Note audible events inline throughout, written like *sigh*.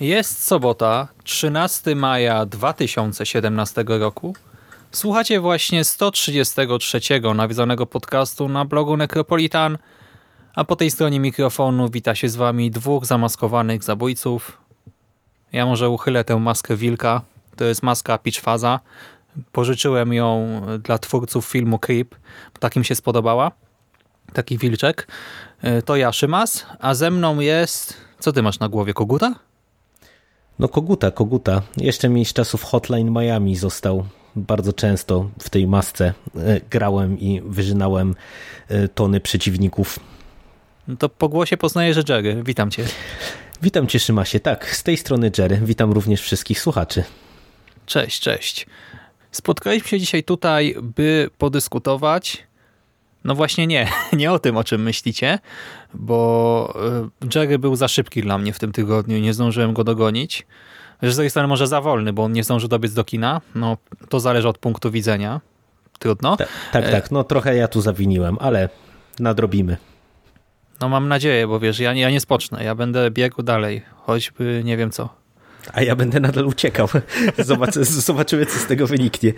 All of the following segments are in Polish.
Jest sobota, 13 maja 2017 roku. Słuchacie właśnie 133 nawiedzonego podcastu na blogu Necropolitan, a po tej stronie mikrofonu wita się z wami dwóch zamaskowanych zabójców. Ja może uchylę tę maskę wilka. To jest maska Pitchfaza. Pożyczyłem ją dla twórców filmu Creep, bo takim się spodobała. Taki wilczek. To ja, Szymas, a ze mną jest... Co ty masz na głowie, koguta? No koguta, koguta. Jeszcze mi z czasów Hotline Miami został. Bardzo często w tej masce e, grałem i wyżynałem e, tony przeciwników. No to po głosie poznaję, że Jerry. Witam cię. Witam cię, Szymasie. Tak, z tej strony Jerry. Witam również wszystkich słuchaczy. Cześć, cześć. Spotkaliśmy się dzisiaj tutaj, by podyskutować. No właśnie nie, *laughs* nie o tym, o czym myślicie, bo e, Jerry był za szybki dla mnie w tym tygodniu i nie zdążyłem go dogonić. Z drugiej strony może za wolny, bo on nie zdążył dobiec do kina. No, to zależy od punktu widzenia. Trudno. Tak, tak, tak. No trochę ja tu zawiniłem, ale nadrobimy. No mam nadzieję, bo wiesz, ja, ja nie spocznę. Ja będę biegł dalej, choćby nie wiem co. A ja będę nadal uciekał. *laughs* Zobaczy, zobaczymy, co z tego wyniknie.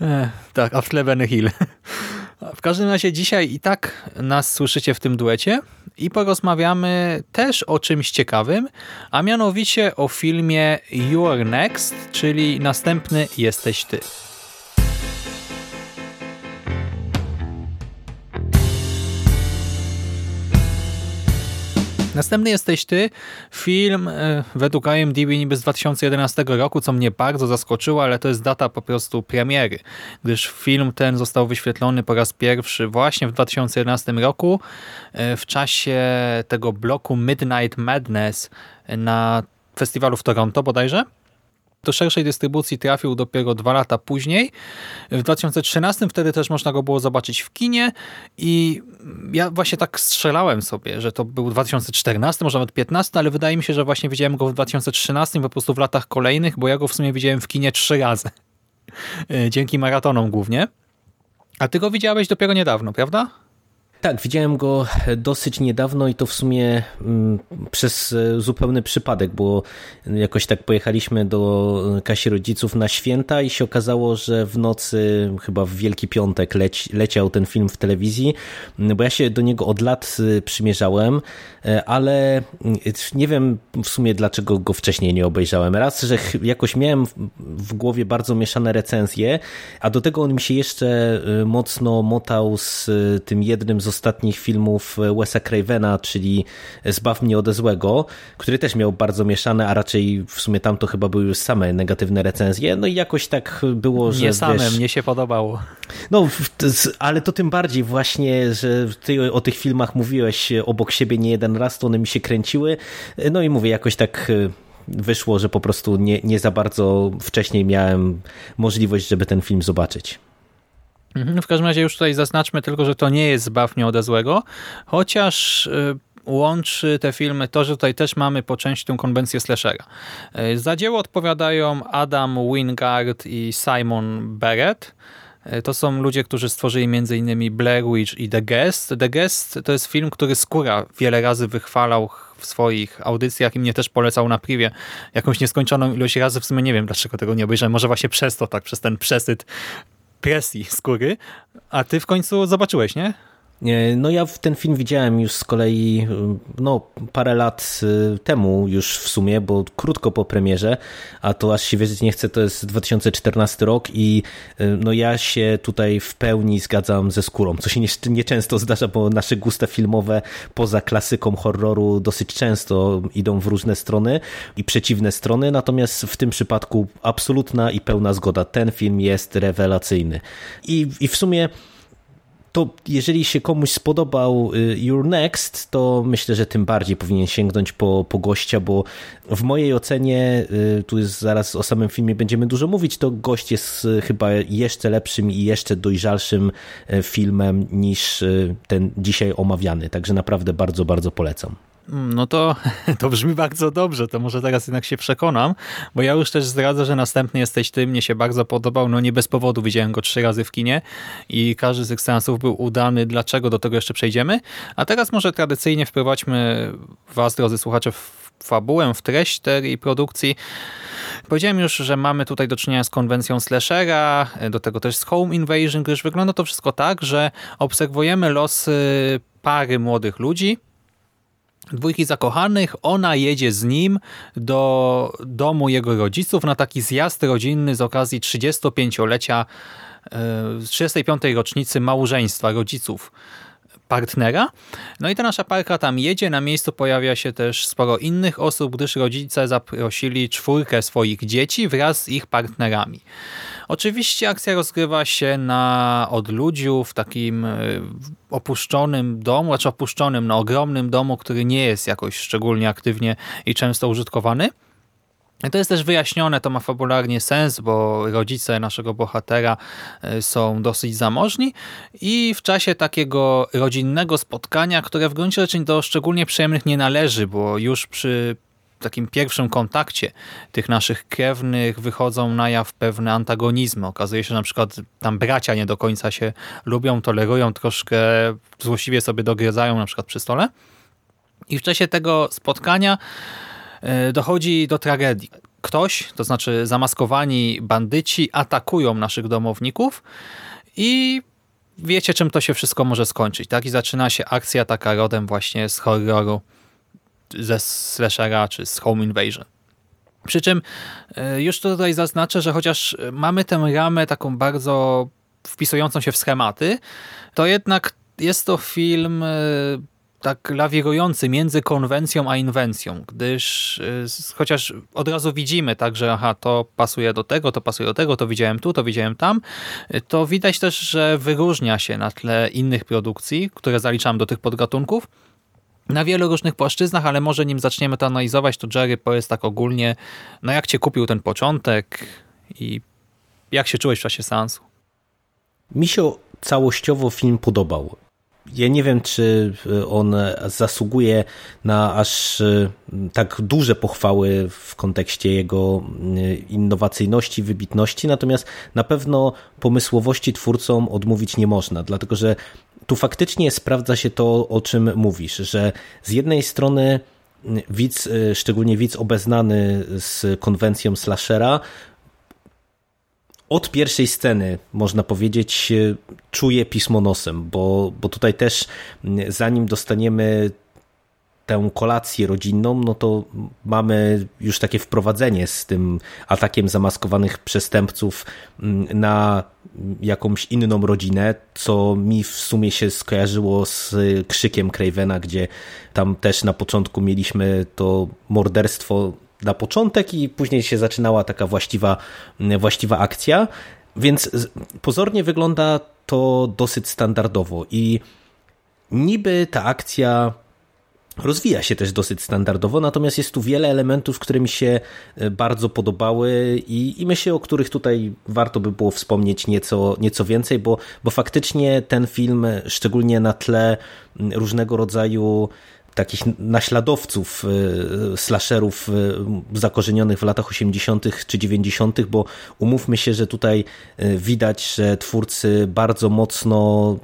E, tak, a w tle Benny Hill. *laughs* W każdym razie dzisiaj i tak nas słyszycie w tym duecie i porozmawiamy też o czymś ciekawym, a mianowicie o filmie You're Next, czyli następny jesteś ty. Następny jesteś ty, film e, według IMDb niby z 2011 roku, co mnie bardzo zaskoczyło, ale to jest data po prostu premiery, gdyż film ten został wyświetlony po raz pierwszy właśnie w 2011 roku e, w czasie tego bloku Midnight Madness na festiwalu w Toronto bodajże. Do szerszej dystrybucji trafił dopiero dwa lata później. W 2013 wtedy też można go było zobaczyć w kinie i ja właśnie tak strzelałem sobie, że to był 2014, może nawet 15, ale wydaje mi się, że właśnie widziałem go w 2013 po prostu w latach kolejnych, bo ja go w sumie widziałem w kinie trzy razy. *laughs* Dzięki maratonom głównie. A ty go widziałeś dopiero niedawno, prawda? Tak, widziałem go dosyć niedawno i to w sumie mm, przez e, zupełny przypadek, bo jakoś tak pojechaliśmy do Kasi rodziców na święta i się okazało, że w nocy, chyba w Wielki Piątek leci, leciał ten film w telewizji, bo ja się do niego od lat e, przymierzałem, e, ale nie wiem w sumie dlaczego go wcześniej nie obejrzałem. Raz, że jakoś miałem w głowie bardzo mieszane recenzje, a do tego on mi się jeszcze mocno motał z tym jednym z ostatnich filmów Wesa Cravena, czyli Zbaw mnie ode złego, który też miał bardzo mieszane, a raczej w sumie tam to chyba były już same negatywne recenzje. No i jakoś tak było, że Nie same, wiesz, mnie się podobało. No, ale to tym bardziej właśnie, że ty o tych filmach mówiłeś obok siebie nie jeden raz, to one mi się kręciły. No i mówię, jakoś tak wyszło, że po prostu nie, nie za bardzo wcześniej miałem możliwość, żeby ten film zobaczyć. W każdym razie już tutaj zaznaczmy tylko, że to nie jest Zbaw mnie ode złego, chociaż łączy te filmy to, że tutaj też mamy po części tę konwencję slashera. Za dzieło odpowiadają Adam Wingard i Simon Barrett. To są ludzie, którzy stworzyli m.in. Blair Witch i The Guest. The Guest to jest film, który Skóra wiele razy wychwalał w swoich audycjach i mnie też polecał na privie jakąś nieskończoną ilość razy. W sumie nie wiem, dlaczego tego nie obejrzałem. Może właśnie przez to, tak, przez ten przesyt presji skóry. A ty w końcu zobaczyłeś, nie? No ja ten film widziałem już z kolei no, parę lat temu już w sumie, bo krótko po premierze, a to aż się wierzyć nie chcę, to jest 2014 rok i no ja się tutaj w pełni zgadzam ze skórą, co się nieczęsto zdarza, bo nasze gusta filmowe poza klasyką horroru dosyć często idą w różne strony i przeciwne strony, natomiast w tym przypadku absolutna i pełna zgoda. Ten film jest rewelacyjny. I, i w sumie to jeżeli się komuś spodobał y, Your Next, to myślę, że tym bardziej powinien sięgnąć po, po gościa, bo w mojej ocenie, y, tu jest zaraz o samym filmie będziemy dużo mówić, to gość jest y, chyba jeszcze lepszym i jeszcze dojrzalszym filmem niż ten dzisiaj omawiany. Także naprawdę bardzo, bardzo polecam. No to, *laughs* to brzmi bardzo dobrze, to może teraz jednak się przekonam, bo ja już też zdradzę, że następny jesteś ty, mnie się bardzo podobał, no nie bez powodu widziałem go trzy razy w kinie i każdy z tych seansów był udany, dlaczego do tego jeszcze przejdziemy, a teraz może tradycyjnie wprowadźmy was, drodzy słuchacze, w fabułę, w treść tej produkcji. Powiedziałem już, że mamy tutaj do czynienia z konwencją slashera, do tego też z home invasion, gdyż wygląda to wszystko tak, że obserwujemy losy pary młodych ludzi, dwójki zakochanych. Ona jedzie z nim do domu jego rodziców na taki zjazd rodzinny z okazji 35-lecia, 35. E, rocznicy małżeństwa rodziców partnera. No i ta nasza parka tam jedzie, na miejscu pojawia się też sporo innych osób, gdyż rodzice zaprosili czwórkę swoich dzieci wraz z ich partnerami. Oczywiście akcja rozgrywa się na odludziu, w takim e, opuszczonym domu, znaczy opuszczonym, no ogromnym domu, który nie jest jakoś szczególnie aktywnie i często użytkowany. To jest też wyjaśnione, to ma fabularnie sens, bo rodzice naszego bohatera e, są dosyć zamożni i w czasie takiego rodzinnego spotkania, które w gruncie rzeczy do szczególnie przyjemnych nie należy, bo już przy takim pierwszym kontakcie tych naszych krewnych wychodzą na jaw pewne antagonizmy. Okazuje się, że na przykład tam bracia nie do końca się lubią, tolerują, troszkę złośliwie sobie dogryzają na przykład przy stole. I w czasie tego spotkania dochodzi do tragedii. Ktoś, to znaczy zamaskowani bandyci atakują naszych domowników i wiecie czym to się wszystko może skończyć. Tak? I zaczyna się akcja taka rodem właśnie z horroru ze slashera czy z Home Invasion. Przy czym e, już tutaj zaznaczę, że chociaż mamy tę ramę taką bardzo wpisującą się w schematy, to jednak jest to film e, tak lawirujący między konwencją a inwencją, gdyż e, chociaż od razu widzimy tak, że aha, to pasuje do tego, to pasuje do tego, to widziałem tu, to widziałem tam, to widać też, że wyróżnia się na tle innych produkcji, które zaliczam do tych podgatunków, na wielu różnych płaszczyznach, ale może nim zaczniemy to analizować, to Jerry powiedz tak ogólnie, no jak cię kupił ten początek i jak się czułeś w czasie seansu? Mi się całościowo film podobał. Ja nie wiem, czy on zasługuje na aż e, tak duże pochwały w kontekście jego e, innowacyjności, wybitności, natomiast na pewno pomysłowości twórcom odmówić nie można, dlatego że tu faktycznie sprawdza się to, o czym mówisz, że z jednej strony widz, y, szczególnie widz obeznany z konwencją slashera, od pierwszej sceny, można powiedzieć, y, czuje pismo nosem, bo, bo tutaj też zanim dostaniemy tę kolację rodzinną, no to mamy już takie wprowadzenie z tym atakiem zamaskowanych przestępców na jakąś inną rodzinę, co mi w sumie się skojarzyło z krzykiem Cravena, gdzie tam też na początku mieliśmy to morderstwo na początek i później się zaczynała taka właściwa, właściwa akcja, więc pozornie wygląda to dosyć standardowo i niby ta akcja rozwija się też dosyć standardowo, natomiast jest tu wiele elementów, które mi się e, bardzo podobały i, i myślę, o których tutaj warto by było wspomnieć nieco, nieco więcej, bo, bo faktycznie ten film, szczególnie na tle różnego rodzaju takich naśladowców e, slasherów e, zakorzenionych w latach 80. czy 90., bo umówmy się, że tutaj widać, że twórcy bardzo mocno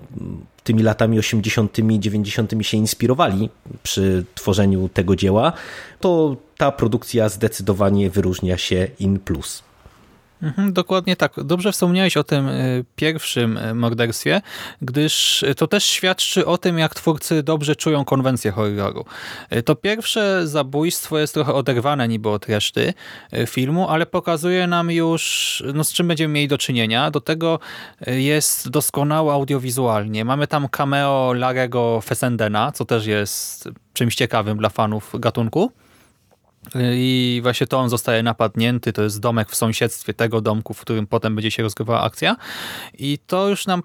tymi latami 80., 90. się inspirowali przy tworzeniu tego dzieła, to ta produkcja zdecydowanie wyróżnia się in plus. Mhm, dokładnie tak. Dobrze wspomniałeś o tym y, pierwszym y, morderstwie, gdyż to też świadczy o tym, jak twórcy dobrze czują konwencję horroru. To pierwsze zabójstwo jest trochę oderwane niby od reszty filmu, ale pokazuje nam już, no, z czym będziemy mieli do czynienia. Do tego jest doskonałe audiowizualnie. Mamy tam cameo Larego Fessendena, co też jest czymś ciekawym dla fanów gatunku. I właśnie to on zostaje napadnięty, to jest domek w sąsiedztwie tego domku, w którym potem będzie się rozgrywała akcja. I to już nam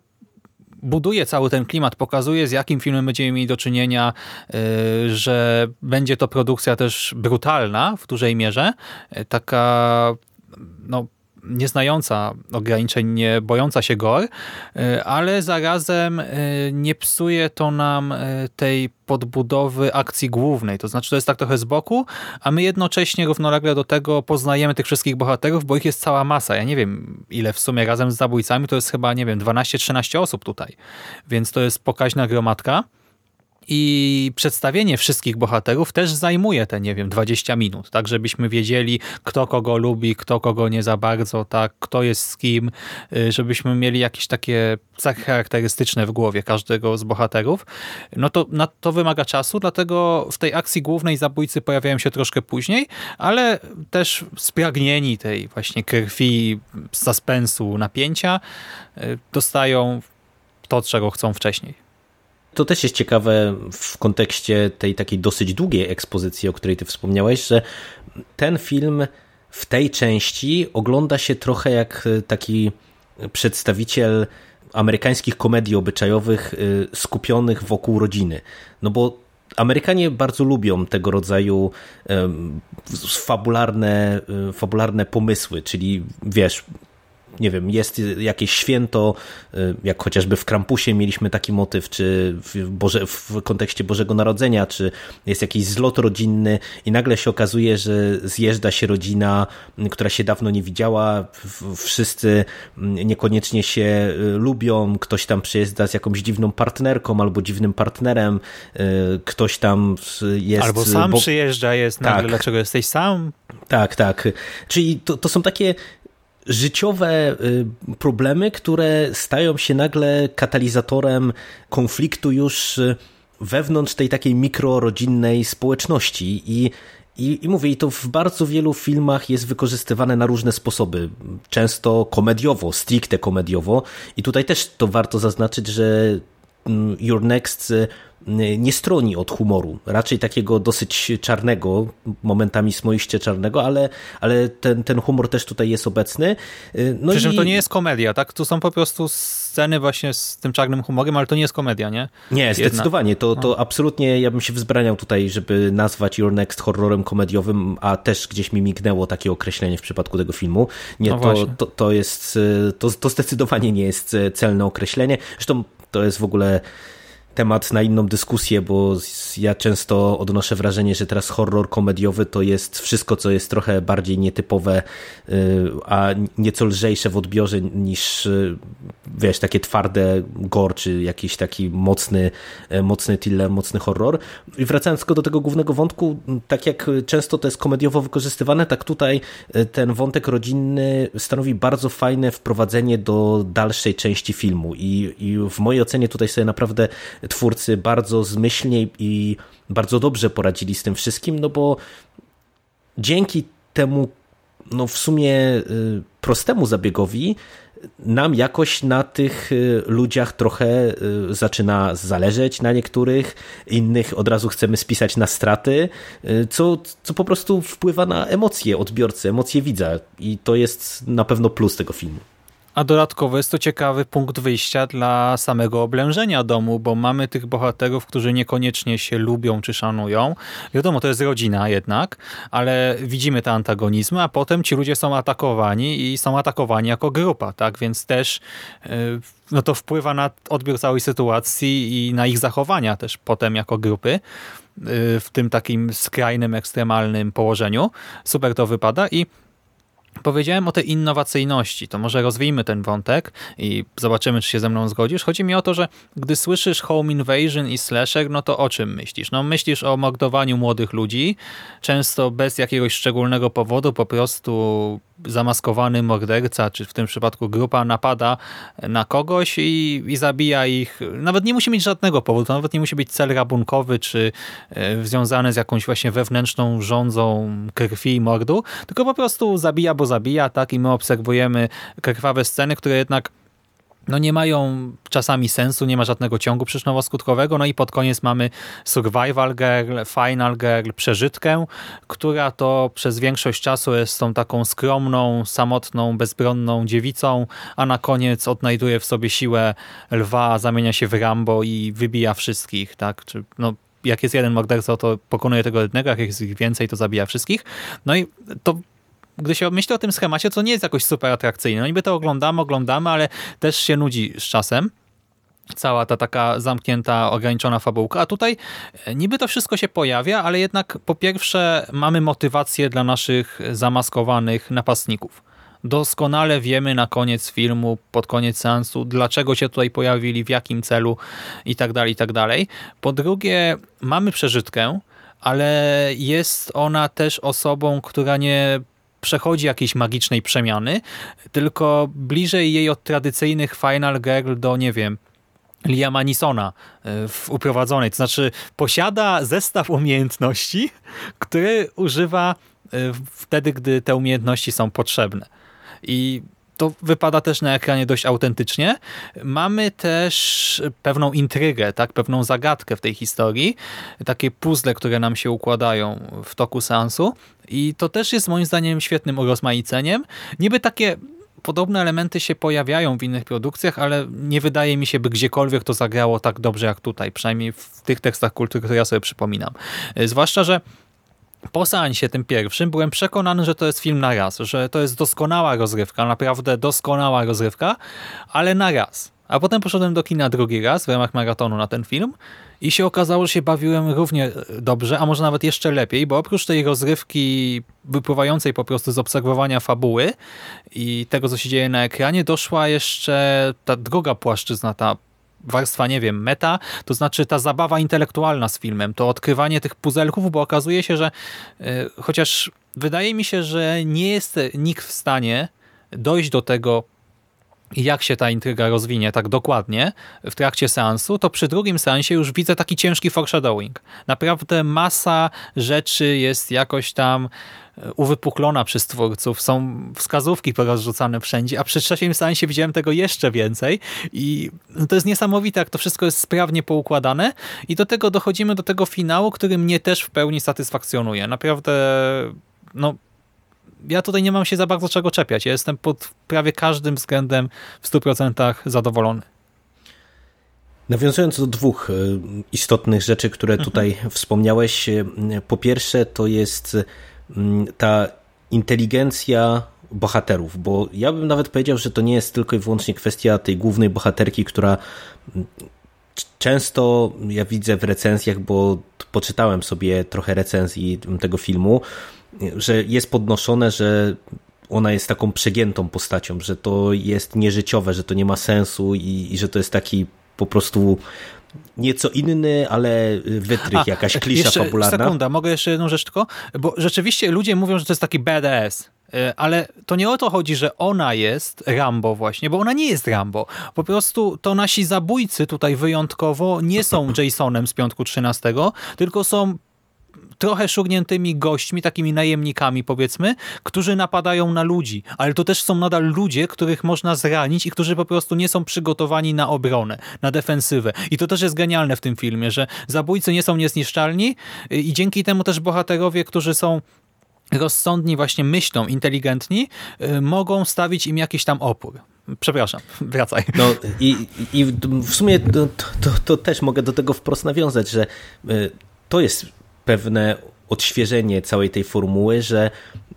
buduje cały ten klimat, pokazuje z jakim filmem będziemy mieli do czynienia, y, że będzie to produkcja też brutalna w dużej mierze, y, taka no, nieznająca ograniczeń, nie bojąca się gor, y, ale zarazem y, nie psuje to nam y, tej podbudowy akcji głównej. To znaczy to jest tak trochę z boku, a my jednocześnie równolegle do tego poznajemy tych wszystkich bohaterów, bo ich jest cała masa. Ja nie wiem ile w sumie razem z zabójcami, to jest chyba, nie wiem, 12-13 osób tutaj. Więc to jest pokaźna gromadka. I przedstawienie wszystkich bohaterów też zajmuje te, nie wiem, 20 minut, tak, żebyśmy wiedzieli, kto kogo lubi, kto kogo nie za bardzo, tak, kto jest z kim, y, żebyśmy mieli jakieś takie cechy charakterystyczne w głowie każdego z bohaterów. No to, na to wymaga czasu, dlatego w tej akcji głównej zabójcy pojawiają się troszkę później, ale też spragnieni tej właśnie krwi, suspensu, napięcia y, dostają to, czego chcą wcześniej. To też jest ciekawe w kontekście tej takiej dosyć długiej ekspozycji, o której ty wspomniałeś, że ten film w tej części ogląda się trochę jak taki przedstawiciel amerykańskich komedii obyczajowych y, skupionych wokół rodziny. No bo Amerykanie bardzo lubią tego rodzaju fabularne, y, fabularne pomysły, czyli wiesz, nie wiem, jest jakieś święto, y, jak chociażby w Krampusie mieliśmy taki motyw, czy w, Boże, w kontekście Bożego Narodzenia, czy jest jakiś zlot rodzinny i nagle się okazuje, że zjeżdża się rodzina, która się dawno nie widziała, wszyscy niekoniecznie się y, lubią, ktoś tam przyjeżdża z jakąś dziwną partnerką albo dziwnym partnerem, y, ktoś tam jest... Albo sam bo... przyjeżdża, jest nagle, tak. dlaczego jesteś sam? Tak, tak. Czyli to, to są takie życiowe y, problemy, które stają się nagle katalizatorem konfliktu już y, wewnątrz tej takiej mikrorodzinnej społeczności i i, I mówię, i to w bardzo wielu filmach jest wykorzystywane na różne sposoby. Często komediowo, stricte komediowo. I tutaj też to warto zaznaczyć, że mm, Your Next y, nie stroni od humoru, raczej takiego dosyć czarnego, momentami smoiście czarnego, ale, ale ten, ten humor też tutaj jest obecny. No Przy czym i... to nie jest komedia, tak? Tu są po prostu sceny właśnie z tym czarnym humorem, ale to nie jest komedia, nie? Nie, zdecydowanie. To, to no. absolutnie ja bym się wzbraniał tutaj, żeby nazwać Your Next horrorem komediowym, a też gdzieś mi mignęło takie określenie w przypadku tego filmu. Nie, no to, to, to jest, to, to zdecydowanie nie jest celne określenie. Zresztą to jest w ogóle temat na inną dyskusję, bo ja często odnoszę wrażenie, że teraz horror komediowy to jest wszystko, co jest trochę bardziej nietypowe, y, a nieco lżejsze w odbiorze niż y, wiesz, takie twarde gore, czy jakiś taki mocny, y, mocny thriller, mocny horror. I wracając tylko do tego głównego wątku, tak jak często to jest komediowo wykorzystywane, tak tutaj ten wątek rodzinny stanowi bardzo fajne wprowadzenie do dalszej części filmu i, i w mojej ocenie tutaj sobie naprawdę twórcy bardzo zmyślnie i bardzo dobrze poradzili z tym wszystkim, no bo dzięki temu no w sumie y, prostemu zabiegowi nam jakoś na tych y, ludziach trochę y, zaczyna zależeć na niektórych, innych od razu chcemy spisać na straty, co, co po prostu wpływa na emocje odbiorcy, emocje widza i to jest na pewno plus tego filmu. A dodatkowo jest to ciekawy punkt wyjścia dla samego oblężenia domu, bo mamy tych bohaterów, którzy niekoniecznie się lubią czy szanują. Wiadomo, to jest rodzina jednak, ale widzimy te antagonizmy, a potem ci ludzie są atakowani i są atakowani jako grupa, tak? Więc też y, no to wpływa na odbiór całej sytuacji i na ich zachowania też potem jako grupy y, w tym takim skrajnym, ekstremalnym położeniu. Super to wypada i Powiedziałem o tej innowacyjności, to może rozwijmy ten wątek i zobaczymy, czy się ze mną zgodzisz. Chodzi mi o to, że gdy słyszysz home invasion i slasher, no to o czym myślisz? No myślisz o mordowaniu młodych ludzi, często bez jakiegoś szczególnego powodu, po prostu zamaskowany morderca, czy w tym przypadku grupa napada na kogoś i, i zabija ich. Nawet nie musi mieć żadnego powodu, to nawet nie musi być cel rabunkowy, czy e, związany z jakąś właśnie wewnętrzną rządzą krwi i mordu, tylko po prostu zabija, bo zabija, tak? I my obserwujemy krwawe sceny, które jednak no nie mają czasami sensu, nie ma żadnego ciągu przyczynowo-skutkowego, no i pod koniec mamy Survival Girl, Final Girl, przeżytkę, która to przez większość czasu jest tą taką skromną, samotną, bezbronną dziewicą, a na koniec odnajduje w sobie siłę lwa, zamienia się w Rambo i wybija wszystkich, tak? Czy, no, jak jest jeden morderca, to pokonuje tego jednego, jak jest ich więcej, to zabija wszystkich. No i to gdy się myśli o tym schemacie, to nie jest jakoś super atrakcyjne. No niby to oglądamy, oglądamy, ale też się nudzi z czasem. Cała ta taka zamknięta, ograniczona fabułka. A tutaj e, niby to wszystko się pojawia, ale jednak po pierwsze mamy motywację dla naszych zamaskowanych napastników. Doskonale wiemy na koniec filmu, pod koniec seansu, dlaczego się tutaj pojawili, w jakim celu i tak dalej, i tak dalej. Po drugie, mamy przeżytkę, ale jest ona też osobą, która nie przechodzi jakiejś magicznej przemiany, tylko bliżej jej od tradycyjnych Final Girl do, nie wiem, Liama Nisona e, w uprowadzonej. To znaczy posiada zestaw umiejętności, który używa e, wtedy, gdy te umiejętności są potrzebne. I to wypada też na ekranie dość autentycznie. Mamy też pewną intrygę, tak, pewną zagadkę w tej historii, takie puzzle, które nam się układają w toku seansu i to też jest moim zdaniem świetnym urozmaiceniem. Niby takie podobne elementy się pojawiają w innych produkcjach, ale nie wydaje mi się, by gdziekolwiek to zagrało tak dobrze jak tutaj, przynajmniej w tych tekstach kultury, które ja sobie przypominam. Zwłaszcza, że po seansie tym pierwszym byłem przekonany, że to jest film na raz, że to jest doskonała rozrywka, naprawdę doskonała rozrywka, ale na raz. A potem poszedłem do kina drugi raz w ramach maratonu na ten film i się okazało, że się bawiłem równie dobrze, a może nawet jeszcze lepiej, bo oprócz tej rozrywki wypływającej po prostu z obserwowania fabuły i tego, co się dzieje na ekranie, doszła jeszcze ta druga płaszczyzna, ta warstwa, nie wiem, meta, to znaczy ta zabawa intelektualna z filmem, to odkrywanie tych puzelków, bo okazuje się, że yy, chociaż wydaje mi się, że nie jest nikt w stanie dojść do tego, jak się ta intryga rozwinie tak dokładnie w trakcie seansu, to przy drugim seansie już widzę taki ciężki foreshadowing. Naprawdę masa rzeczy jest jakoś tam e, uwypuklona przez twórców, są wskazówki porozrzucane wszędzie, a przy trzecim seansie widziałem tego jeszcze więcej i to jest niesamowite, jak to wszystko jest sprawnie poukładane i do tego dochodzimy do tego finału, który mnie też w pełni satysfakcjonuje. Naprawdę no ja tutaj nie mam się za bardzo czego czepiać. Ja jestem pod prawie każdym względem w 100% zadowolony. Nawiązując do dwóch e, istotnych rzeczy, które mhm. tutaj mhm. wspomniałeś. E, po pierwsze to jest ta inteligencja bohaterów, bo ja bym nawet powiedział, że to nie jest tylko i wyłącznie kwestia tej głównej bohaterki, która często ja widzę w recenzjach, bo poczytałem sobie trochę recenzji tego filmu, że jest podnoszone, że ona jest taką przegiętą postacią, że to jest nieżyciowe, że to nie ma sensu i, i że to jest taki po prostu nieco inny, ale wytrych, A, jakaś klisza jeszcze, fabularna. Sekunda, mogę jeszcze jedną rzecz tylko? Bo rzeczywiście ludzie mówią, że to jest taki badass, e, ale to nie o to chodzi, że ona jest Rambo właśnie, bo ona nie jest Rambo. Po prostu to nasi zabójcy tutaj wyjątkowo nie są *clears throat* Jasonem z piątku 13, tylko są trochę szurniętymi gośćmi, takimi najemnikami powiedzmy, którzy napadają na ludzi, ale to też są nadal ludzie, których można zranić i którzy po prostu nie są przygotowani na obronę, na defensywę. I to też jest genialne w tym filmie, że zabójcy nie są niezniszczalni i dzięki temu też bohaterowie, którzy są rozsądni właśnie myślą, inteligentni, y, mogą stawić im jakiś tam opór. Przepraszam, *laughs* wracaj. No i, i w sumie to, to, to, też mogę do tego wprost nawiązać, że y, to jest pewne odświeżenie całej tej formuły, że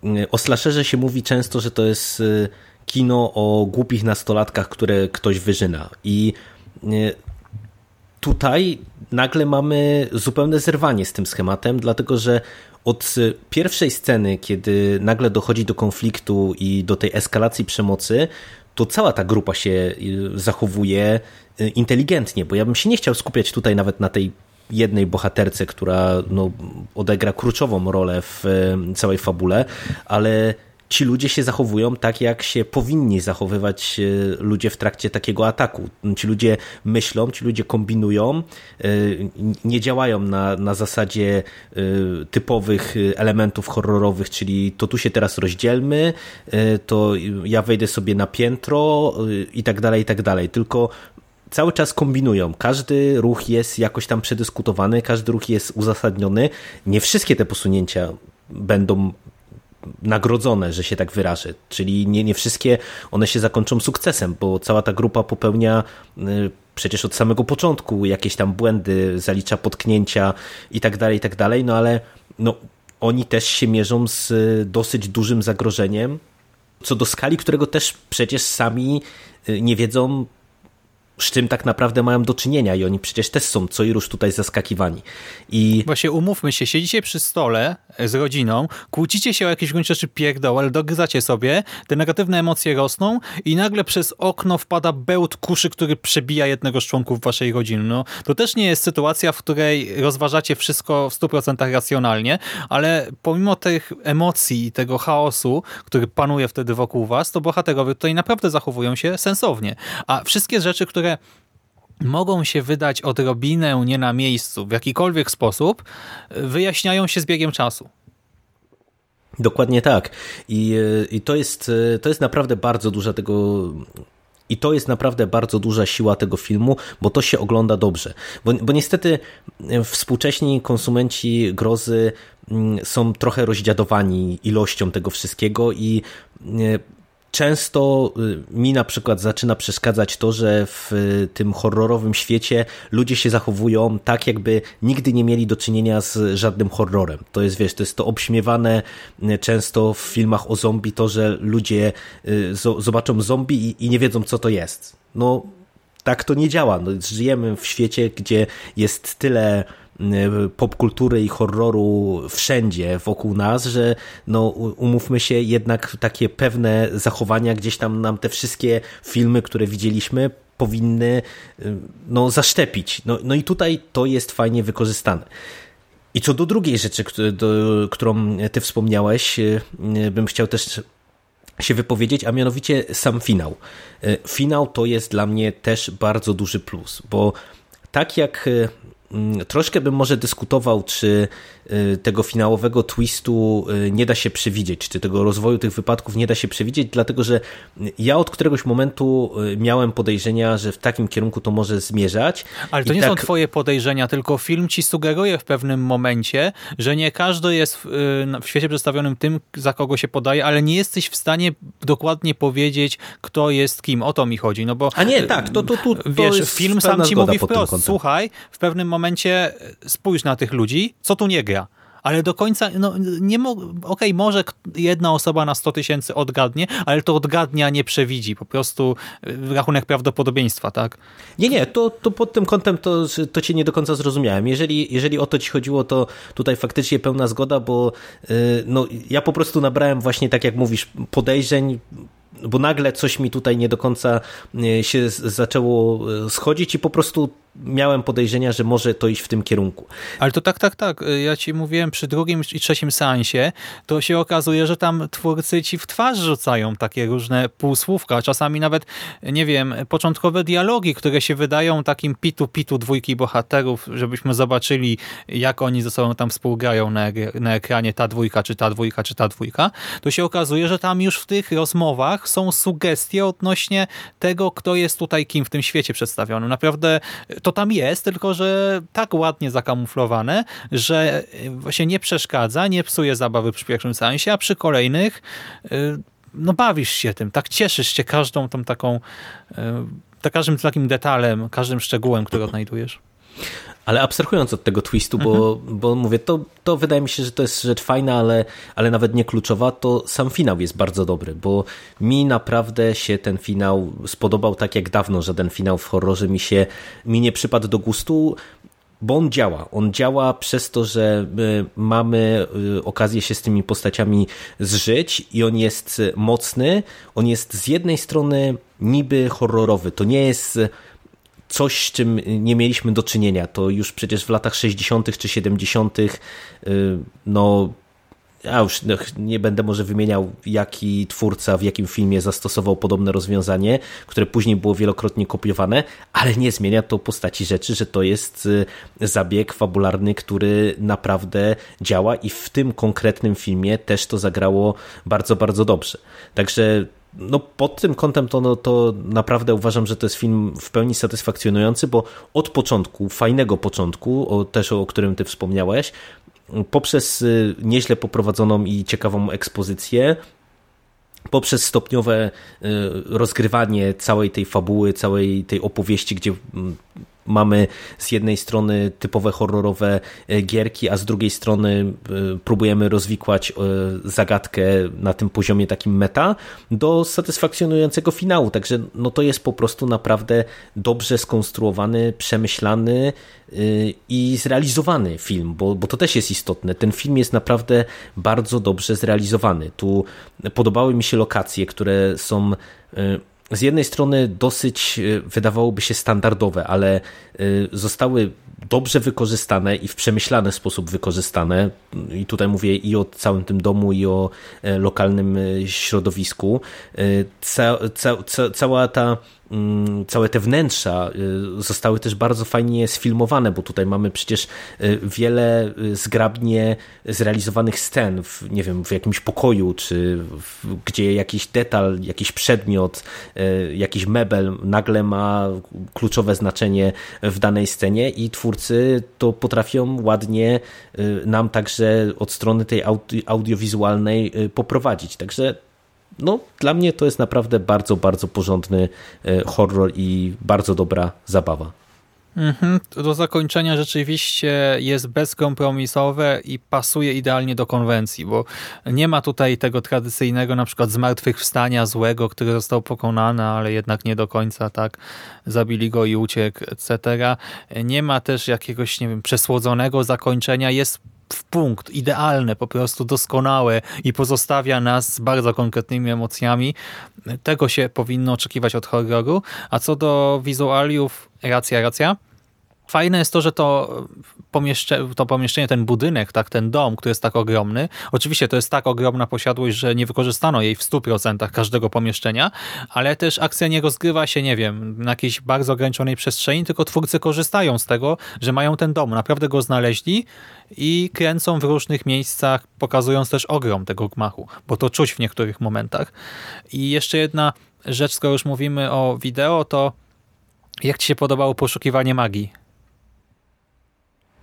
mm, o slasherze się mówi często, że to jest y, kino o głupich nastolatkach, które ktoś wyżyna. I y, tutaj nagle mamy zupełne zerwanie z tym schematem, dlatego że od pierwszej sceny, kiedy nagle dochodzi do konfliktu i do tej eskalacji przemocy, to cała ta grupa się y, zachowuje inteligentnie, bo ja bym się nie chciał skupiać tutaj nawet na tej jednej bohaterce, która no, odegra kluczową rolę w całej fabule, ale ci ludzie się zachowują tak, jak się powinni zachowywać e, ludzie w trakcie takiego ataku. Ci ludzie myślą, ci ludzie kombinują, e, nie działają na, na zasadzie e, typowych elementów horrorowych, czyli to tu się teraz rozdzielmy, to ja wejdę sobie na piętro i tak dalej, i tak dalej. Tylko cały czas kombinują. Każdy ruch jest jakoś tam przedyskutowany, każdy ruch jest uzasadniony. Nie wszystkie te posunięcia będą nagrodzone, że się tak wyrażę. Czyli nie, nie wszystkie one się zakończą sukcesem, bo cała ta grupa popełnia y, przecież od samego początku jakieś tam błędy, zalicza potknięcia i tak dalej, i tak dalej, no ale no, oni też się mierzą z dosyć dużym zagrożeniem, co do skali, którego też przecież sami y, nie wiedzą z czym tak naprawdę mają do czynienia i oni przecież też są co i rusz tutaj zaskakiwani. I... Właśnie umówmy się, siedzicie przy stole z rodziną, kłócicie się o jakieś gruncie rzeczy pierdoł, ale dogryzacie sobie, te negatywne emocje rosną i nagle przez okno wpada bełt kuszy, który przebija jednego z członków waszej rodziny. No, to też nie jest sytuacja, w której rozważacie wszystko w 100% racjonalnie, ale pomimo tych emocji i tego chaosu, który panuje wtedy wokół was, to bohaterowie tutaj naprawdę zachowują się sensownie. A wszystkie rzeczy, które które mogą się wydać odrobinę nie na miejscu w jakikolwiek sposób, wyjaśniają się z biegiem czasu. Dokładnie tak. I, i to, jest, to jest naprawdę bardzo duża tego i to jest naprawdę bardzo duża siła tego filmu, bo to się ogląda dobrze. Bo, bo niestety współcześni konsumenci grozy mm, są trochę rozdziadowani ilością tego wszystkiego i często y, mi na przykład zaczyna przeszkadzać to, że w tym horrorowym świecie ludzie się zachowują tak, jakby nigdy nie mieli do czynienia z żadnym horrorem. To jest, wiesz, to jest to obśmiewane y, często w filmach o zombie, to, że ludzie y, zobaczą zombie i nie wiedzą, co to jest. No, tak to nie działa. No, żyjemy w świecie, gdzie jest tyle Y, popkultury i horroru wszędzie wokół nas, że no, umówmy się, jednak takie pewne zachowania gdzieś tam nam te wszystkie filmy, które widzieliśmy, powinny y, no, zaszczepić. No, no i tutaj to jest fajnie wykorzystane. I co do drugiej rzeczy, do, którą ty wspomniałeś, y, bym chciał też się wypowiedzieć, a mianowicie sam finał. Finał to jest dla mnie też bardzo duży plus, bo tak jak troszkę bym może dyskutował, czy tego finałowego twistu y, nie da się przewidzieć, czy tego rozwoju tych wypadków nie da się przewidzieć, dlatego że ja od któregoś momentu y, miałem podejrzenia, że w takim kierunku to może zmierzać. Ale to I nie tak... są twoje podejrzenia, tylko film ci sugeruje w pewnym momencie, że nie każdy jest w świecie przedstawionym tym, za kogo się podaje, ale nie jesteś w stanie dokładnie powiedzieć, kto jest kim. O to mi chodzi. No bo, A nie, tak, to, to, to, to wiesz, film sam ci mówi wprost, słuchaj, w pewnym momencie spójrz na tych ludzi, co tu nie gra ale do końca, no nie mo okej, okay, może jedna osoba na 100 tysięcy odgadnie, ale to odgadnia nie przewidzi, po prostu y, rachunek prawdopodobieństwa, tak? Nie, nie, to, to pod tym kątem to, to cię nie do końca zrozumiałem. Jeżeli, jeżeli o to ci chodziło, to tutaj faktycznie pełna zgoda, bo yy, no, ja po prostu nabrałem właśnie, tak jak mówisz, podejrzeń, bo nagle coś mi tutaj nie do końca y, się zaczęło y, schodzić i po prostu miałem podejrzenia, że może to iść w tym kierunku. Ale to tak, tak, tak. Ja ci mówiłem przy drugim i trzecim seansie, to się okazuje, że tam twórcy ci w twarz rzucają takie różne półsłówka, czasami nawet, nie wiem, początkowe dialogi, które się wydają takim pitu-pitu dwójki bohaterów, żebyśmy zobaczyli, jak oni ze sobą tam współgrają na, na ekranie ta dwójka, czy ta dwójka, czy ta dwójka, to się okazuje, że tam już w tych rozmowach są sugestie odnośnie tego, kto jest tutaj kim w tym świecie przedstawionym. Naprawdę to tam jest, tylko że tak ładnie zakamuflowane, że właśnie nie przeszkadza, nie psuje zabawy przy pierwszym sensie, a przy kolejnych y, no bawisz się tym, tak cieszysz się każdą tą taką, y, każdym takim detalem, każdym szczegółem, który odnajdujesz. Ale abstrahując od tego twistu, bo, mhm. bo mówię, to, to wydaje mi się, że to jest rzecz fajna, ale, ale nawet nie kluczowa, to sam finał jest bardzo dobry, bo mi naprawdę się ten finał spodobał tak jak dawno, żaden finał w horrorze mi się mi nie przypadł do gustu, bo on działa. On działa przez to, że mamy y, okazję się z tymi postaciami zżyć i on jest mocny. On jest z jednej strony niby horrorowy. To nie jest coś, z czym nie mieliśmy do czynienia. To już przecież w latach 60. czy 70. Y, no ja już no, nie będę może wymieniał, jaki twórca w jakim filmie zastosował podobne rozwiązanie, które później było wielokrotnie kopiowane, ale nie zmienia to postaci rzeczy, że to jest y, zabieg fabularny, który naprawdę działa i w tym konkretnym filmie też to zagrało bardzo, bardzo dobrze. Także no pod tym kątem to, no, to naprawdę uważam, że to jest film w pełni satysfakcjonujący, bo od początku, fajnego początku, o, też o którym ty wspomniałeś, poprzez y, nieźle poprowadzoną i ciekawą ekspozycję, poprzez stopniowe y, rozgrywanie całej tej fabuły, całej tej opowieści, gdzie mm, mamy z jednej strony typowe horrorowe e, gierki, a z drugiej strony e, próbujemy rozwikłać e, zagadkę na tym poziomie takim meta do satysfakcjonującego finału. Także no to jest po prostu naprawdę dobrze skonstruowany, przemyślany i zrealizowany film, bo, bo to też jest istotne. Ten film jest naprawdę bardzo dobrze zrealizowany. Tu podobały mi się lokacje, które są z jednej strony dosyć e, wydawałoby się standardowe, ale e, zostały dobrze wykorzystane i w przemyślany sposób wykorzystane. I tutaj mówię i o całym tym domu, i o e, lokalnym środowisku. Ca, ca, ca, cała ta całe te wnętrza y, zostały też bardzo fajnie sfilmowane, bo tutaj mamy przecież y, wiele y, zgrabnie zrealizowanych scen, w, nie wiem, w jakimś pokoju, czy w, gdzie jakiś detal, jakiś przedmiot, jakiś mebel nagle ma kluczowe znaczenie w danej scenie i twórcy to potrafią ładnie nam także od strony tej audiowizualnej poprowadzić. Także no, dla mnie to jest naprawdę bardzo, bardzo porządny e, horror i bardzo dobra zabawa. Mhm. Do zakończenia rzeczywiście jest bezkompromisowe i pasuje idealnie do konwencji, bo nie ma tutaj tego tradycyjnego na przykład zmartwychwstania złego, który został pokonany, ale jednak nie do końca tak zabili go i uciekł, etc. Nie ma też jakiegoś, nie wiem, przesłodzonego zakończenia. Jest w punkt, idealne, po prostu doskonałe i pozostawia nas z bardzo konkretnymi emocjami. Tego się powinno oczekiwać od horroru. A co do wizualiów, racja, racja. Fajne jest to, że to pomieszczenie, to pomieszczenie, ten budynek, tak, ten dom, który jest tak ogromny, oczywiście to jest tak ogromna posiadłość, że nie wykorzystano jej w 100% każdego pomieszczenia, ale też akcja nie rozgrywa się, nie wiem, na jakiejś bardzo ograniczonej przestrzeni, tylko twórcy korzystają z tego, że mają ten dom, naprawdę go znaleźli i kręcą w różnych miejscach, pokazując też ogrom tego gmachu, bo to czuć w niektórych momentach. I jeszcze jedna rzecz, skoro już mówimy o wideo, to jak ci się podobało poszukiwanie magii?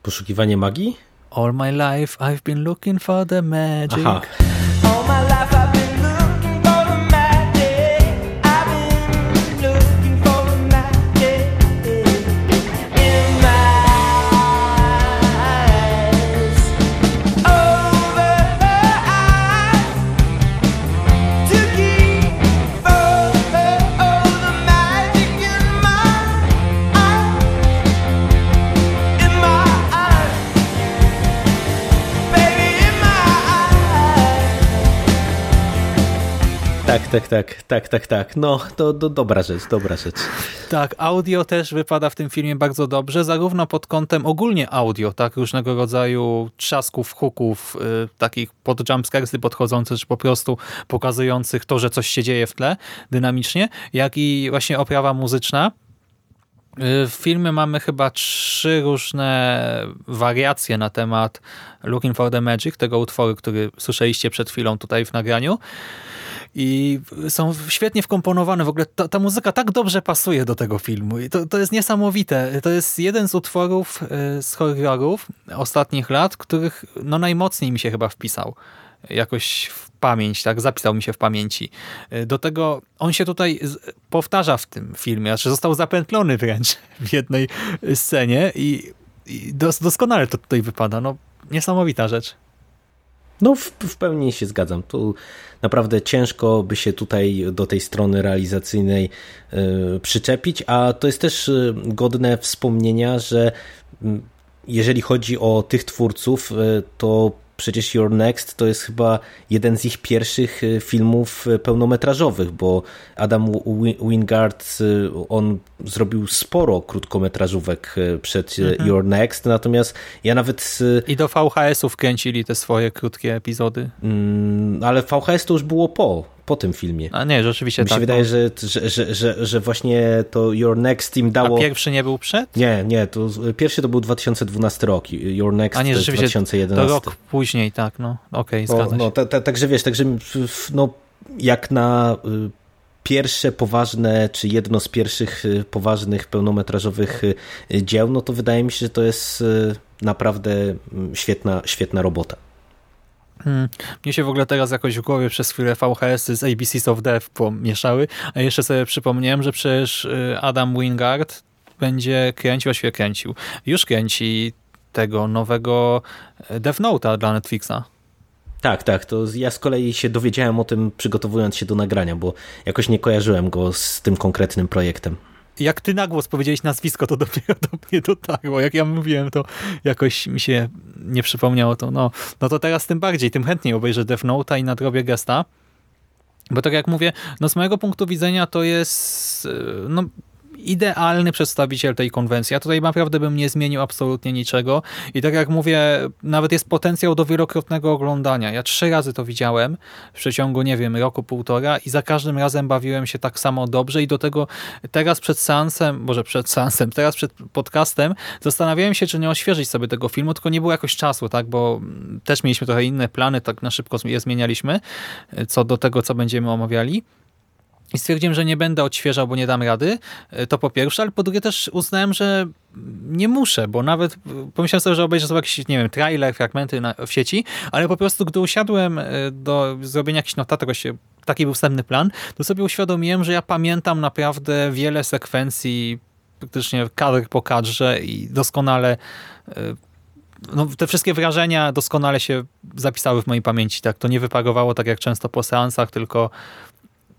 Poszukiwanie magii? All my life I've been looking for the magic. Aha. Tak, tak, tak, tak, tak, tak. No, to, to dobra rzecz, dobra rzecz. Tak, audio też wypada w tym filmie bardzo dobrze, zarówno pod kątem ogólnie audio, tak, różnego rodzaju trzasków, huków, y, takich pod jumpscaresy podchodzących, czy po prostu pokazujących to, że coś się dzieje w tle dynamicznie, jak i właśnie oprawa muzyczna. Y, w filmie mamy chyba trzy różne wariacje na temat Looking for the Magic, tego utworu, który słyszeliście przed chwilą tutaj w nagraniu i są świetnie wkomponowane. W ogóle ta, ta muzyka tak dobrze pasuje do tego filmu i to, to jest niesamowite. To jest jeden z utworów e, z horrorów ostatnich lat, których no najmocniej mi się chyba wpisał jakoś w pamięć, tak, zapisał mi się w pamięci. E, do tego on się tutaj powtarza w tym filmie, znaczy został zapętlony wręcz w jednej scenie i, i dos, doskonale to tutaj wypada. No, niesamowita rzecz. No w, w pełni się zgadzam. Tu naprawdę ciężko by się tutaj do tej strony realizacyjnej y, przyczepić, a to jest też y, godne wspomnienia, że y, jeżeli chodzi o tych twórców, to przecież Your Next to jest chyba jeden z ich pierwszych e, filmów e, pełnometrażowych, bo Adam Wingard, on zrobił sporo krótkometrażówek przed mhm. Your Next, natomiast ja nawet... I do VHS-ów kręcili te swoje krótkie epizody. Mm, ale VHS to już było po, po tym filmie. A nie, rzeczywiście Mi tak. Mi się wydaje, że, że, że, że, właśnie to Your Next im dało... A pierwszy nie był przed? Nie, nie, to pierwszy to był 2012 rok, Your Next A nie, rzeczywiście 2011. To rok później, tak, no, okej, okay, zgadza no, także wiesz, także no, jak na y, pierwsze poważne, czy jedno z pierwszych y, poważnych, pełnometrażowych y, dzieł, no to wydaje mi się, że to jest naprawdę świetna, świetna robota. Hmm. Mnie się w ogóle teraz jakoś w głowie przez chwilę VHS z ABCs of Death pomieszały, a jeszcze sobie przypomniałem, że przecież y, Adam Wingard będzie kręcił, właściwie kręcił. Już kręci tego nowego y, Death Note'a dla Netflixa. Tak, tak. To ja z kolei się dowiedziałem o tym przygotowując się do nagrania, bo jakoś nie kojarzyłem go z tym konkretnym projektem jak ty na głos powiedziałeś nazwisko, to dopiero do mnie dotarło. Jak ja mówiłem, to jakoś mi się nie przypomniało to. No, no to teraz tym bardziej, tym chętniej obejrzę Death Note'a i nadrobię gesta. Bo tak jak mówię, no z mojego punktu widzenia to jest no, idealny przedstawiciel tej konwencji. Ja tutaj naprawdę bym nie zmienił absolutnie niczego i tak jak mówię, nawet jest potencjał do wielokrotnego oglądania. Ja trzy razy to widziałem w przeciągu, nie wiem, roku, półtora i za każdym razem bawiłem się tak samo dobrze i do tego teraz przed seansem, może przed seansem, teraz przed podcastem zastanawiałem się, czy nie oświeżyć sobie tego filmu, tylko nie było jakoś czasu, tak, bo też mieliśmy trochę inne plany, tak na szybko je zmienialiśmy, co do tego, co będziemy omawiali. I stwierdziłem, że nie będę odświeżał, bo nie dam rady. E, to po pierwsze, ale po drugie też uznałem, że nie muszę, bo nawet pomyślałem sobie, że obejrzę sobie jakiś, nie wiem, trailer, fragmenty na, w sieci, ale po prostu gdy usiadłem e, do zrobienia jakichś notatek, taki był wstępny plan, to sobie uświadomiłem, że ja pamiętam naprawdę wiele sekwencji, praktycznie kadr po kadrze i doskonale e, no, te wszystkie wrażenia doskonale się zapisały w mojej pamięci. Tak, To nie wyparowało tak jak często po seansach, tylko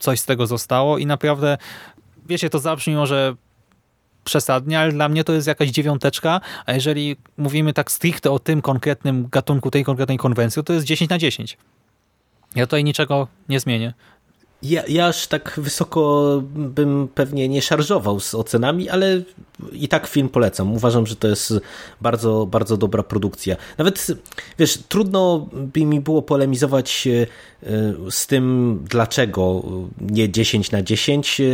coś z tego zostało i naprawdę, wiecie, to zabrzmi może przesadnie, ale dla mnie to jest jakaś dziewiąteczka, a jeżeli mówimy tak stricte o tym konkretnym gatunku, tej konkretnej konwencji, to jest 10 na 10. Ja tutaj niczego nie zmienię. Ja, ja aż tak wysoko bym pewnie nie szarżował z ocenami, ale i tak film polecam. Uważam, że to jest bardzo, bardzo dobra produkcja. Nawet, wiesz, trudno by mi było polemizować e, z tym, dlaczego nie 10 na 10. E,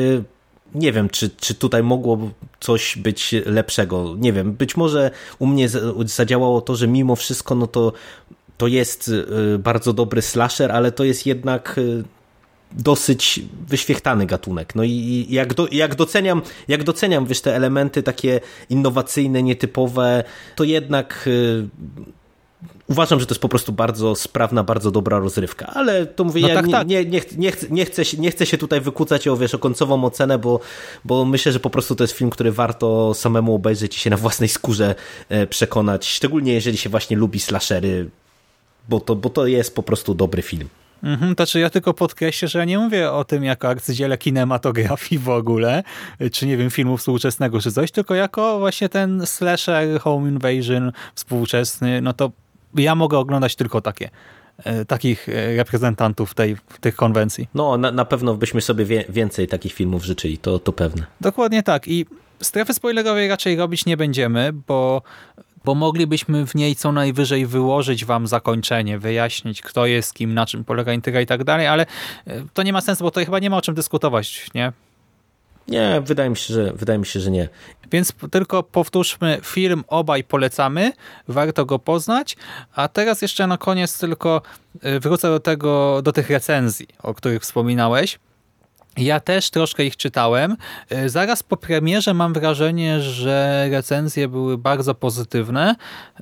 nie wiem, czy, czy tutaj mogło coś być lepszego. Nie wiem, być może u mnie zadziałało to, że mimo wszystko, no to to jest e, bardzo dobry slasher, ale to jest jednak dosyć wyświechtany gatunek. No i jak, do, jak doceniam, jak doceniam wiesz, te elementy takie innowacyjne, nietypowe, to jednak y, uważam, że to jest po prostu bardzo sprawna, bardzo dobra rozrywka, ale to mówię, no ja tak, nie, tak. Nie, nie, nie, chcę, nie, chcę, nie chcę się tutaj wykłócać o, wiesz, o końcową ocenę, bo, bo myślę, że po prostu to jest film, który warto samemu obejrzeć i się na własnej skórze e, przekonać, szczególnie jeżeli się właśnie lubi slashery, bo to, bo to jest po prostu dobry film. Mhm, to czy ja tylko podkreślę, że ja nie mówię o tym jako arcydziele kinematografii w ogóle, czy nie wiem, filmu współczesnego czy coś, tylko jako właśnie ten slasher, home invasion współczesny, no to ja mogę oglądać tylko takie e, takich e, reprezentantów tej, tych konwencji. No, na, na pewno byśmy sobie wie, więcej takich filmów życzyli, to, to pewne. Dokładnie tak i strefy spoilerowej raczej robić nie będziemy, bo bo moglibyśmy w niej co najwyżej wyłożyć wam zakończenie, wyjaśnić kto jest kim, na czym polega intryga i tak dalej, ale e, to nie ma sensu, bo tutaj chyba nie ma o czym dyskutować, nie? Nie, wydaje mi się, że, wydaje mi się, że nie. Więc tylko powtórzmy, film obaj polecamy, warto go poznać, a teraz jeszcze na koniec tylko e, wrócę do tego, do tych recenzji, o których wspominałeś. Ja też troszkę ich czytałem. E, zaraz po premierze mam wrażenie, że recenzje były bardzo pozytywne,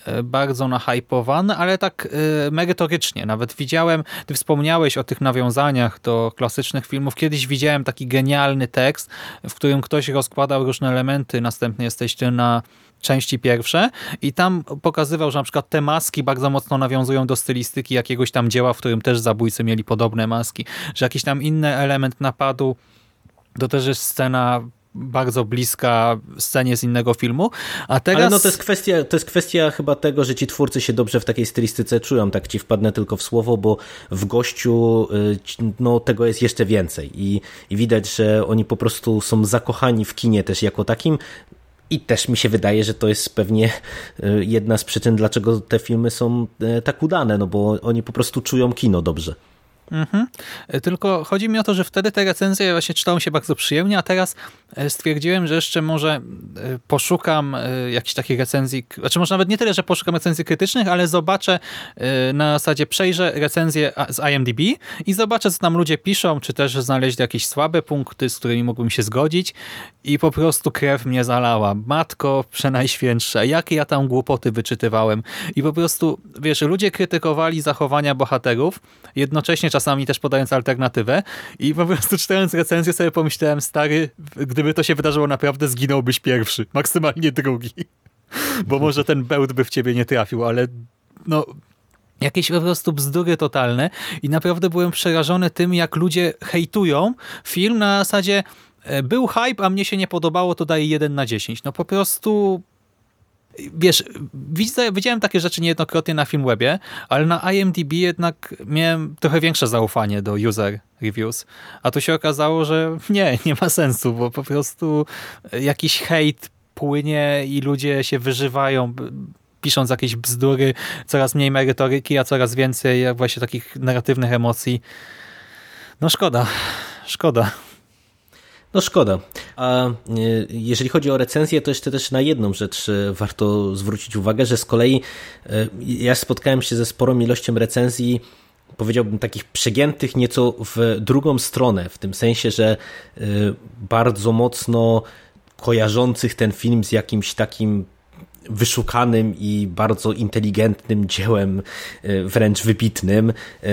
e, bardzo nahypowane, ale tak e, merytorycznie. Nawet widziałem, ty wspomniałeś o tych nawiązaniach do klasycznych filmów. Kiedyś widziałem taki genialny tekst, w którym ktoś rozkładał różne elementy. Następnie jesteście na części pierwsze i tam pokazywał, że na przykład te maski bardzo mocno nawiązują do stylistyki jakiegoś tam dzieła, w którym też zabójcy mieli podobne maski, że jakiś tam inny element napadu to też jest scena bardzo bliska scenie z innego filmu, a teraz... Ale no to jest, kwestia, to jest kwestia chyba tego, że ci twórcy się dobrze w takiej stylistyce czują, tak ci wpadnę tylko w słowo, bo w gościu y, no, tego jest jeszcze więcej i, i widać, że oni po prostu są zakochani w kinie też jako takim, i też mi się wydaje, że to jest pewnie y, jedna z przyczyn, dlaczego te filmy są y, tak udane, no bo oni po prostu czują kino dobrze. Mhm. Tylko chodzi mi o to, że wtedy te recenzje właśnie czytały się bardzo przyjemnie, a teraz e, stwierdziłem, że jeszcze może e, poszukam e, jakichś takich recenzji, znaczy może nawet nie tyle, że poszukam recenzji krytycznych, ale zobaczę na zasadzie, przejrzę recenzję z IMDb i zobaczę, co tam ludzie piszą, czy też znaleźli jakieś słabe punkty, z którymi mógłbym się zgodzić i po prostu krew mnie zalała. Matko przenajświętsza, jakie ja tam głupoty wyczytywałem i po prostu, wiesz, ludzie krytykowali zachowania bohaterów, jednocześnie czasami też podając alternatywę i po prostu czytając recenzję sobie pomyślałem, stary, gdyby to się wydarzyło naprawdę, zginąłbyś pierwszy, maksymalnie drugi. *laughs* Bo może ten bełt by w ciebie nie trafił, ale no jakieś po prostu bzdury totalne i naprawdę byłem przerażony tym, jak ludzie hejtują film na zasadzie e, był hype, a mnie się nie podobało, to daje 1 na 10. No po prostu wiesz, widziałem takie rzeczy niejednokrotnie na Filmwebie, ale na IMDb jednak miałem trochę większe zaufanie do user reviews, a tu się okazało, że nie, *laughs* nie ma sensu, bo po prostu jakiś hejt płynie i ludzie się wyżywają pisząc jakieś bzdury, coraz mniej merytoryki, a coraz więcej właśnie takich negatywnych emocji. No szkoda, szkoda. No szkoda. A e, jeżeli chodzi o recenzję, to jeszcze też na jedną rzecz e, warto zwrócić uwagę, że z kolei e, ja spotkałem się ze sporą ilością recenzji powiedziałbym takich przegiętych nieco w drugą stronę, w tym sensie, że bardzo mocno kojarzących ten film z jakimś takim wyszukanym i bardzo inteligentnym dziełem, e, wręcz wybitnym, e,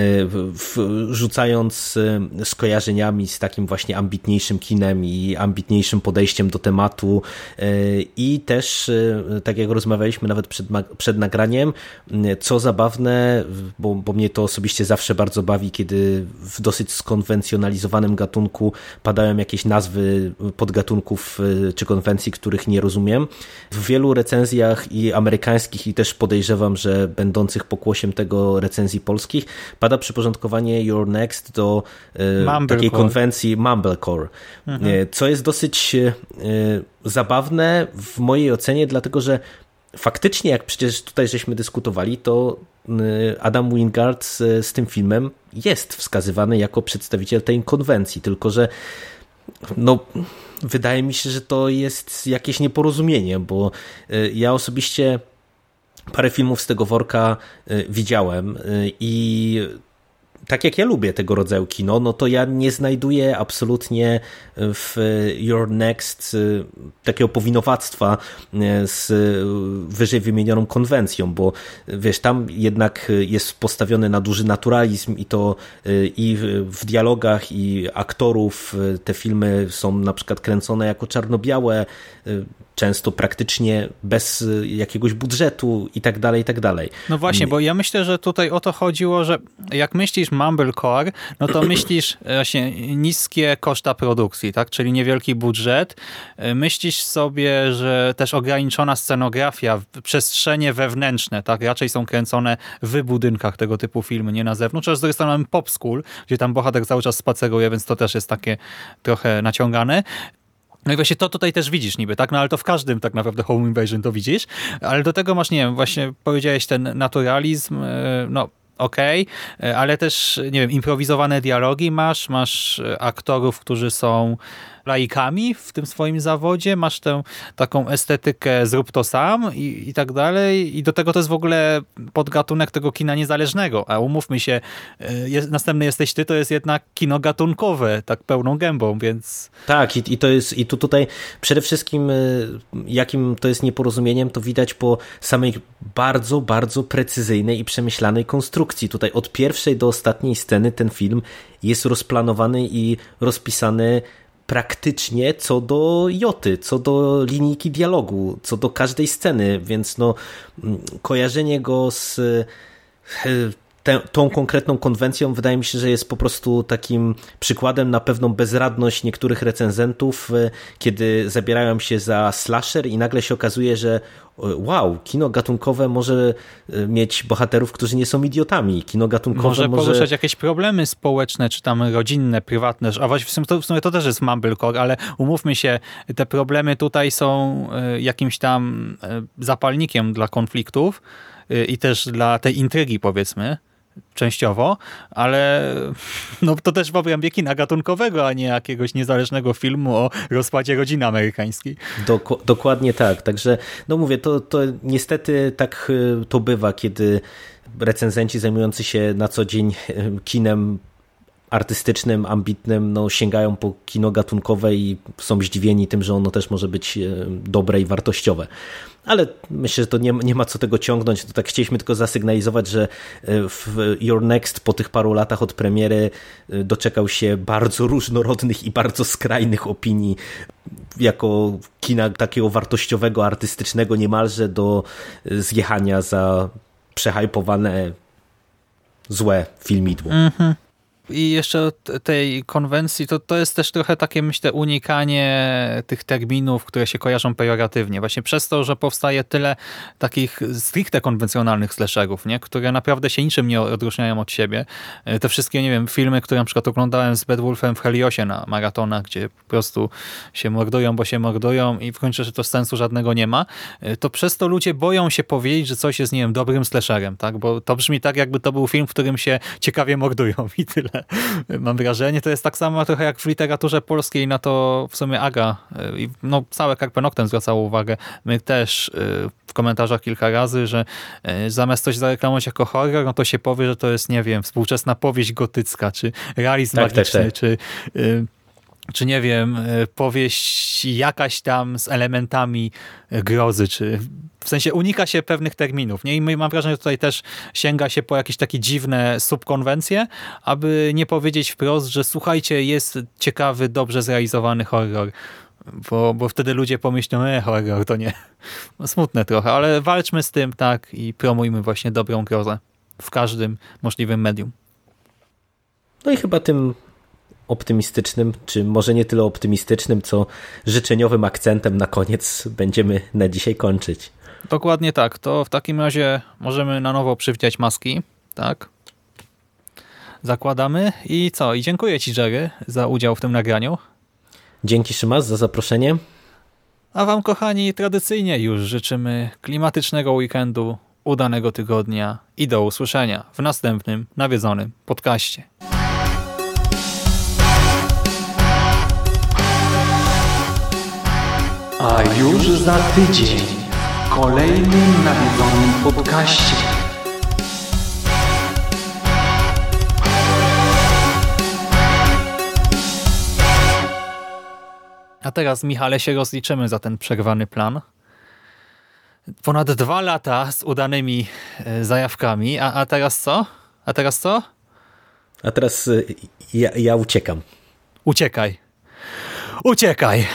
rzucając e, skojarzeniami z takim właśnie ambitniejszym kinem i ambitniejszym podejściem do tematu i też, tak jak rozmawialiśmy nawet przed, przed nagraniem, co zabawne, bo, bo mnie to osobiście zawsze bardzo bawi, kiedy w dosyć skonwencjonalizowanym gatunku padają jakieś nazwy podgatunków czy konwencji, których nie rozumiem. W wielu recenzjach recenzjach i amerykańskich i też podejrzewam, że będących pokłosiem tego recenzji polskich pada przyporządkowanie Your Next do e, takiej konwencji Mumblecore, mhm. E, co jest dosyć e, zabawne w mojej ocenie, dlatego że faktycznie, jak przecież tutaj żeśmy dyskutowali, to Adam Wingard z, z, tym filmem jest wskazywany jako przedstawiciel tej konwencji, tylko że no, wydaje mi się, że to jest jakieś nieporozumienie, bo y, ja osobiście parę filmów z tego worka y, widziałem y, i tak jak ja lubię tego rodzaju kino, no to ja nie znajduję absolutnie w Your Next y, takiego powinowactwa y, z wyżej wymienioną konwencją, bo wiesz, tam jednak jest postawiony na duży naturalizm i to y, i w dialogach, i aktorów te filmy są na przykład kręcone jako czarno-białe, często praktycznie bez jakiegoś budżetu i tak dalej, i tak dalej. No właśnie, bo ja myślę, że tutaj o to chodziło, że jak myślisz Mumblecore, no to *clears throat* myślisz właśnie niskie koszta produkcji, tak? czyli niewielki budżet. Myślisz sobie, że też ograniczona scenografia, przestrzenie wewnętrzne, tak? raczej są kręcone w budynkach tego typu filmy, nie na zewnątrz. Z drugiej strony mamy Pop School, gdzie tam bohater cały czas spaceruje, więc to też jest takie trochę naciągane. No i właśnie to tutaj też widzisz niby, tak? No ale to w każdym tak naprawdę Home Invasion to widzisz, ale do tego masz, nie wiem, właśnie powiedziałeś ten naturalizm, e, no okej, okay, e, ale też, nie wiem, improwizowane dialogi masz, masz e, aktorów, którzy są laikami w tym swoim zawodzie, masz tę taką estetykę zrób to sam i, i tak dalej. I do tego to jest w ogóle podgatunek tego kina niezależnego, a umówmy się, e, jest, następny jesteś ty, to jest jednak kino gatunkowe, tak pełną gębą, więc... Tak i, i to jest, i tu tutaj przede wszystkim e, jakim to jest nieporozumieniem, to widać po samej bardzo, bardzo precyzyjnej i przemyślanej konstrukcji. Tutaj od pierwszej do ostatniej sceny ten film jest rozplanowany i rozpisany praktycznie co do joty, co do linijki dialogu, co do każdej sceny, więc no kojarzenie go z te, tą konkretną konwencją wydaje mi się, że jest po prostu takim przykładem na pewną bezradność niektórych recenzentów, e, kiedy zabierają się za slasher i nagle się okazuje, że wow, kino gatunkowe może e, mieć bohaterów, którzy nie są idiotami. Kino gatunkowe może... Może poruszać jakieś problemy społeczne, czy tam rodzinne, prywatne, a właśnie w sumie, to, w sumie to też jest mumblecore, ale umówmy się, te problemy tutaj są jakimś tam zapalnikiem dla konfliktów i też dla tej intrygi, powiedzmy częściowo, ale no, to też w obrębie kina gatunkowego, a nie jakiegoś niezależnego filmu o rozpadzie rodziny amerykańskiej. Dok dokładnie tak. Także, no mówię, to, to niestety tak y, to bywa, kiedy recenzenci zajmujący się na co dzień y, kinem artystycznym, ambitnym, no, sięgają po kino gatunkowe i są zdziwieni tym, że ono też może być y, dobre i wartościowe ale myślę, że to nie, nie ma co tego ciągnąć. To tak chcieliśmy tylko zasygnalizować, że e, w Your Next po tych paru latach od premiery e, doczekał się bardzo różnorodnych i bardzo skrajnych opinii jako kina takiego wartościowego, artystycznego niemalże do e, zjechania za przehajpowane złe filmidło. -hmm. I jeszcze tej konwencji, to, to jest też trochę takie, myślę, unikanie tych terminów, które się kojarzą pejoratywnie. Właśnie przez to, że powstaje tyle takich stricte konwencjonalnych slasherów, nie? które naprawdę się niczym nie odróżniają od siebie. E, te wszystkie, nie wiem, filmy, które na przykład oglądałem z Bedwulfem w Heliosie na maratonach, gdzie po prostu się mordują, bo się mordują i w końcu, że to sensu żadnego nie ma, e, to przez to ludzie boją się powiedzieć, że coś jest, nie wiem, dobrym slasherem, tak? Bo to brzmi tak, jakby to był film, w którym się ciekawie mordują i tyle. *laughs* mam wrażenie. To jest tak samo trochę jak w literaturze polskiej, na to w sumie Aga y, i no, całe Carpe Noctem zwracało uwagę. My też y, w komentarzach kilka razy, że y, zamiast coś zareklamować jako horror, no to się powie, że to jest, nie wiem, współczesna powieść gotycka, czy realizm tak, magiczny, tak, tak. czy czy nie wiem, powieść jakaś tam z elementami grozy, czy w sensie unika się pewnych terminów. Nie? I mam wrażenie, że tutaj też sięga się po jakieś takie dziwne subkonwencje, aby nie powiedzieć wprost, że słuchajcie, jest ciekawy, dobrze zrealizowany horror. Bo, bo wtedy ludzie pomyślą, e, horror to nie. No, smutne trochę, ale walczmy z tym tak i promujmy właśnie dobrą grozę w każdym możliwym medium. No i chyba tym optymistycznym, czy może nie tyle optymistycznym, co życzeniowym akcentem na koniec będziemy na dzisiaj kończyć. Dokładnie tak. To w takim razie możemy na nowo przywdziać maski. Tak. Zakładamy i co? I dziękuję Ci, Jerry, za udział w tym nagraniu. Dzięki Szymas za zaproszenie. A Wam, kochani, tradycyjnie już życzymy klimatycznego weekendu, udanego tygodnia i do usłyszenia w następnym nawiedzonym podcaście. A już za tydzień kolejnym nawiedzonym podcaście. A teraz, Michale, się rozliczymy za ten przerwany plan. Ponad dwa lata z udanymi e, zajawkami, a, a teraz co? A teraz co? A teraz e, ja, ja uciekam. Uciekaj. Uciekaj.